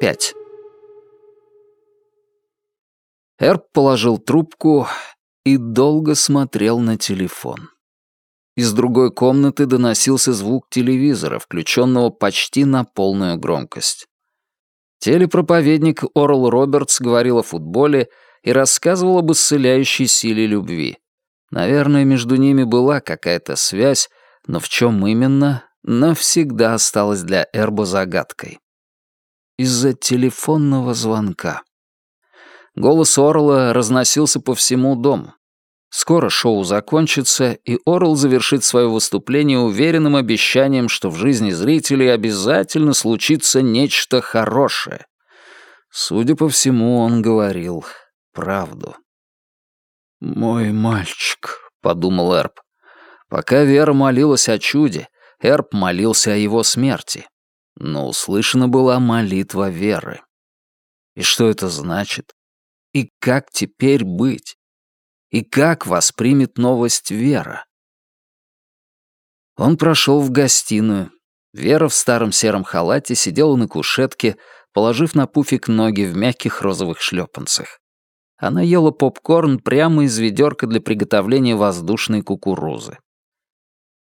5. Эрб положил трубку и долго смотрел на телефон. Из другой комнаты доносился звук телевизора, включенного почти на полную громкость. Телепроповедник Орл Робертс говорил о футболе и рассказывал об исцеляющей силе любви. Наверное, между ними была какая-то связь, но в чем именно, навсегда осталась для Эрба загадкой. Из-за телефонного звонка. Голос Орла разносился по всему дому. Скоро шоу закончится, и Орл завершит свое выступление уверенным обещанием, что в жизни зрителей обязательно случится нечто хорошее. Судя по всему, он говорил правду. «Мой мальчик», — подумал Эрб. Пока Вера молилась о чуде, Эрб молился о его смерти. Но услышана была молитва Веры. И что это значит? И как теперь быть? И как воспримет новость Вера? Он прошел в гостиную. Вера в старом сером халате сидела на кушетке, положив на пуфик ноги в мягких розовых шлепанцах. Она ела попкорн прямо из ведерка для приготовления воздушной кукурузы.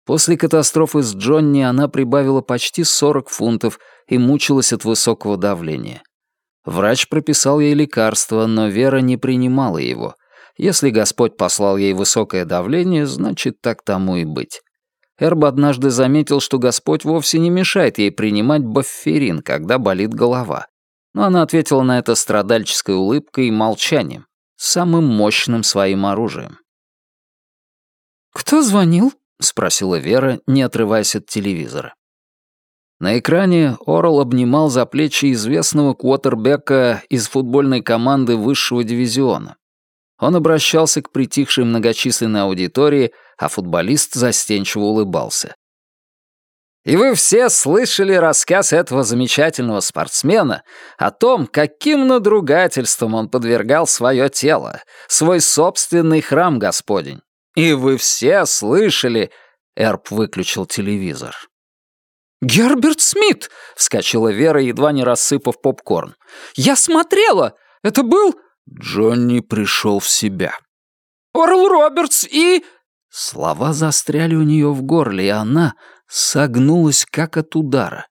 После катастрофы с Джонни она прибавила почти 40 фунтов и мучилась от высокого давления. Врач прописал ей лекарство, но Вера не принимала его. Если Господь послал ей высокое давление, значит, так тому и быть. Эрб однажды заметил, что Господь вовсе не мешает ей принимать бафферин, когда болит голова. Но она ответила на это страдальческой улыбкой и молчанием, самым мощным своим оружием. «Кто звонил?» — спросила Вера, не отрываясь от телевизора. На экране Орл обнимал за плечи известного квотербека из футбольной команды высшего дивизиона. Он обращался к притихшей многочисленной аудитории, а футболист застенчиво улыбался. И вы все слышали рассказ этого замечательного спортсмена о том, каким надругательством он подвергал свое тело, свой собственный храм Господень. И вы все слышали...» Эрб выключил телевизор. «Герберт Смит!» — вскочила Вера, едва не рассыпав попкорн. «Я смотрела! Это был...» Джонни пришел в себя. «Орл Робертс и...» Слова застряли у нее в горле, и она согнулась, как от удара.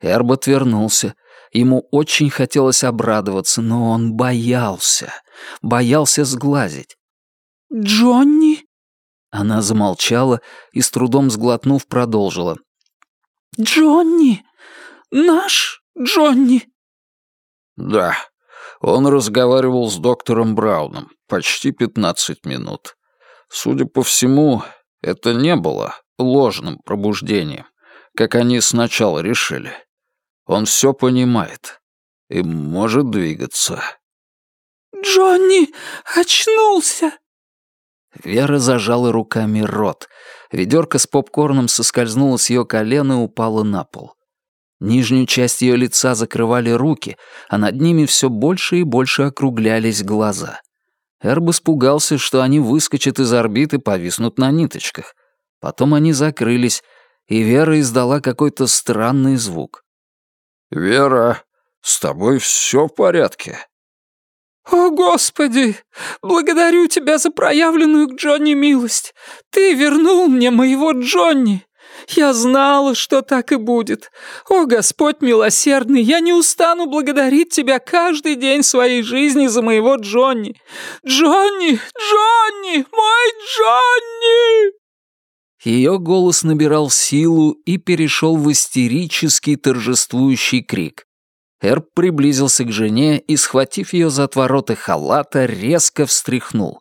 Эрб отвернулся. Ему очень хотелось обрадоваться, но он боялся. Боялся сглазить. «Джонни?» Она замолчала и, с трудом сглотнув, продолжила. «Джонни? Наш Джонни?» «Да, он разговаривал с доктором Брауном почти пятнадцать минут. Судя по всему, это не было ложным пробуждением, как они сначала решили. Он все понимает и может двигаться». «Джонни очнулся!» Вера зажала руками рот. Ведерко с попкорном соскользнуло с ее колена и упало на пол. Нижнюю часть ее лица закрывали руки, а над ними все больше и больше округлялись глаза. Эрб испугался, что они выскочат из орбиты повиснут на ниточках. Потом они закрылись, и Вера издала какой-то странный звук. «Вера, с тобой все в порядке?» «О, Господи! Благодарю Тебя за проявленную к Джонни милость! Ты вернул мне моего Джонни! Я знала, что так и будет! О, Господь милосердный, я не устану благодарить Тебя каждый день своей жизни за моего Джонни! Джонни! Джонни! Мой Джонни!» Ее голос набирал силу и перешел в истерический торжествующий крик. Эрб приблизился к жене и, схватив ее за отвороты халата, резко встряхнул.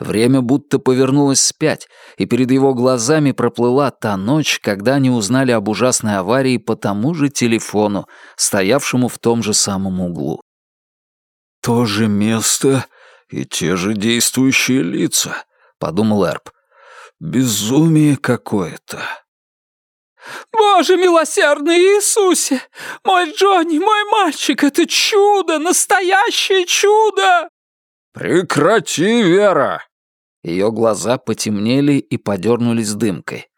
Время будто повернулось вспять, и перед его глазами проплыла та ночь, когда они узнали об ужасной аварии по тому же телефону, стоявшему в том же самом углу. «То же место и те же действующие лица», — подумал Эрб. «Безумие какое-то». «Боже милосердный Иисусе! Мой Джонни, мой мальчик, это чудо, настоящее чудо!» «Прекрати, Вера!» Ее глаза потемнели и подернулись дымкой.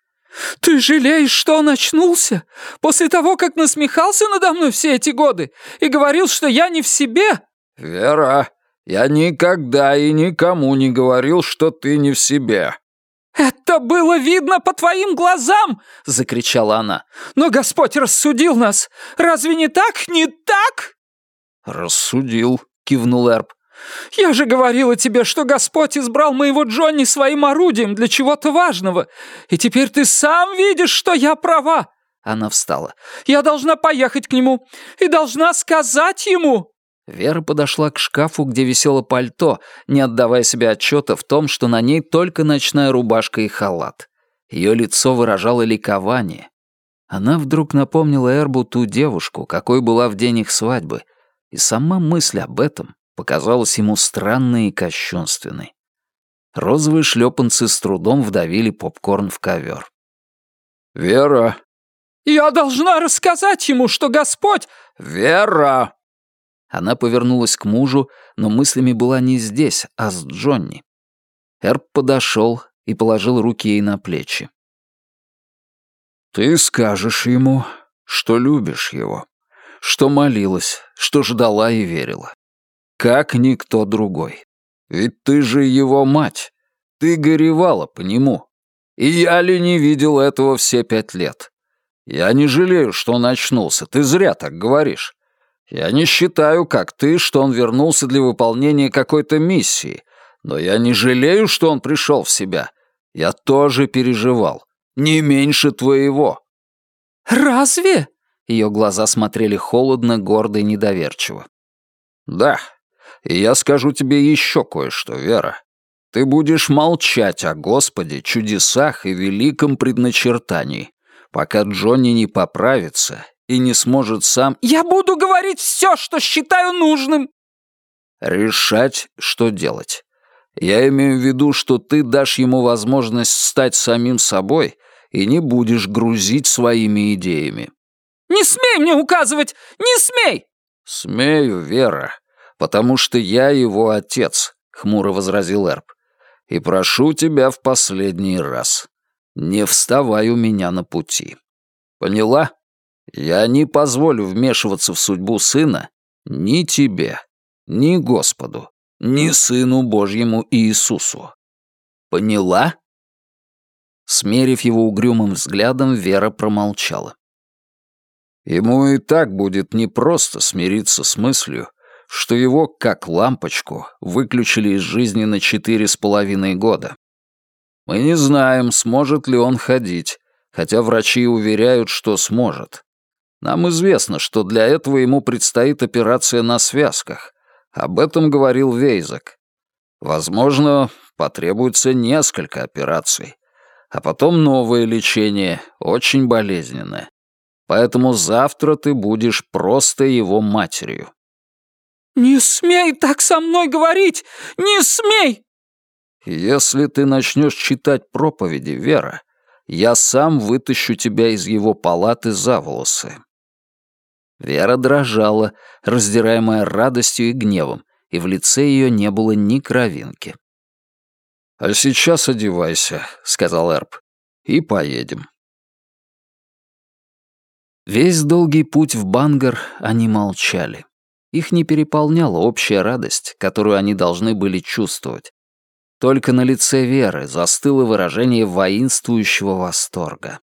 «Ты жалеешь, что он очнулся? После того, как насмехался надо мной все эти годы и говорил, что я не в себе?» «Вера, я никогда и никому не говорил, что ты не в себе». «Это было видно по твоим глазам!» — закричала она. «Но Господь рассудил нас! Разве не так? Не так?» «Рассудил», — кивнул Эрб. «Я же говорила тебе, что Господь избрал моего Джонни своим орудием для чего-то важного, и теперь ты сам видишь, что я права!» Она встала. «Я должна поехать к нему и должна сказать ему!» Вера подошла к шкафу, где висело пальто, не отдавая себе отчета в том, что на ней только ночная рубашка и халат. Ее лицо выражало ликование. Она вдруг напомнила Эрбу ту девушку, какой была в день их свадьбы, и сама мысль об этом показалась ему странной и кощунственной. Розовые шлепанцы с трудом вдавили попкорн в ковер. «Вера!» «Я должна рассказать ему, что Господь...» «Вера!» Она повернулась к мужу, но мыслями была не здесь, а с Джонни. Эрб подошел и положил руки ей на плечи. «Ты скажешь ему, что любишь его, что молилась, что ждала и верила как никто другой. Ведь ты же его мать. Ты горевала по нему. И я ли не видел этого все пять лет? Я не жалею, что он очнулся. Ты зря так говоришь. Я не считаю, как ты, что он вернулся для выполнения какой-то миссии. Но я не жалею, что он пришел в себя. Я тоже переживал. Не меньше твоего. «Разве?» Ее глаза смотрели холодно, гордо и недоверчиво. «Да, и я скажу тебе еще кое-что, Вера. Ты будешь молчать о Господе, чудесах и великом предначертании, пока Джонни не поправится и не сможет сам... Я буду говорить все, что считаю нужным. Решать, что делать. Я имею в виду, что ты дашь ему возможность стать самим собой и не будешь грузить своими идеями. «Не смей мне указывать! Не смей!» «Смею, Вера потому что я его отец», — хмуро возразил Эрб. «И прошу тебя в последний раз, не вставай у меня на пути. Поняла? Я не позволю вмешиваться в судьбу сына ни тебе, ни Господу, ни Сыну Божьему Иисусу. Поняла?» Смерив его угрюмым взглядом, Вера промолчала. Ему и так будет непросто смириться с мыслью, что его, как лампочку, выключили из жизни на четыре с половиной года. Мы не знаем, сможет ли он ходить, хотя врачи уверяют, что сможет. Нам известно, что для этого ему предстоит операция на связках. Об этом говорил Вейзак. Возможно, потребуется несколько операций, а потом новое лечение, очень болезненное. Поэтому завтра ты будешь просто его матерью. «Не смей так со мной говорить! Не смей!» «Если ты начнешь читать проповеди, Вера, я сам вытащу тебя из его палаты за волосы». Вера дрожала, раздираемая радостью и гневом, и в лице ее не было ни кровинки. «А сейчас одевайся», — сказал Эрб, — «и поедем». Весь долгий путь в Бангар они молчали. Их не переполняла общая радость, которую они должны были чувствовать. Только на лице Веры застыло выражение воинствующего восторга.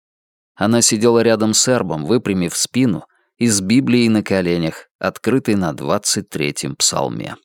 Она сидела рядом с Эрбом, выпрямив спину, и с Библией на коленях, открытой на двадцать третьем псалме.